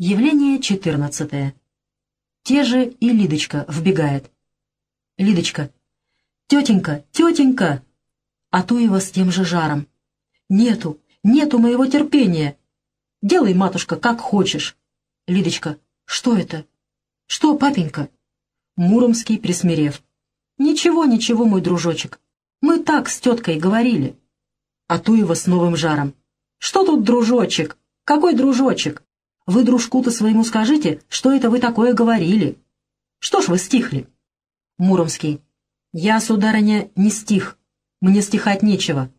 Явление четырнадцатое. Те же и Лидочка вбегает. Лидочка. «Тетенька, тетенька!» А Туева с тем же жаром. «Нету, нету моего терпения. Делай, матушка, как хочешь». Лидочка. «Что это?» «Что, папенька?» Муромский, присмирев. «Ничего, ничего, мой дружочек. Мы так с теткой говорили». А Туева с новым жаром. «Что тут дружочек? Какой дружочек? Вы дружку-то своему скажите, что это вы такое говорили. Что ж вы стихли?» Муромский. «Я, сударыня, не стих. Мне стихать нечего».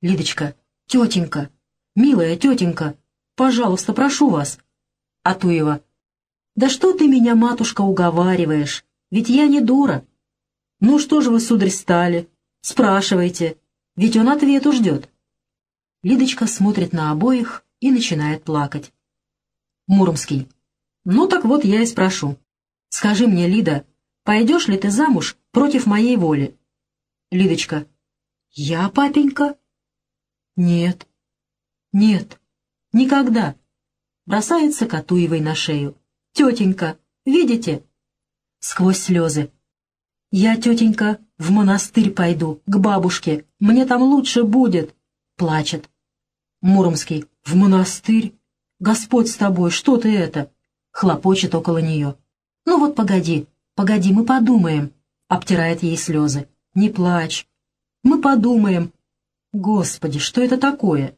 Лидочка. «Тетенька, милая тетенька, пожалуйста, прошу вас». Атуева. «Да что ты меня, матушка, уговариваешь? Ведь я не дура». «Ну что же вы, сударь, стали? Спрашивайте, ведь он ответу ждет». Лидочка смотрит на обоих и начинает плакать. Муромский. «Ну так вот я и спрошу. Скажи мне, Лида, пойдешь ли ты замуж против моей воли?» Лидочка. «Я, папенька?» «Нет, нет, никогда!» Бросается Катуевой на шею. «Тетенька, видите?» Сквозь слезы. «Я, тетенька, в монастырь пойду, к бабушке. Мне там лучше будет!» Плачет. Муромский. «В монастырь? Господь с тобой, что ты это?» Хлопочет около нее. «Ну вот погоди, погоди, мы подумаем», — обтирает ей слезы. «Не плачь. Мы подумаем». «Господи, что это такое?»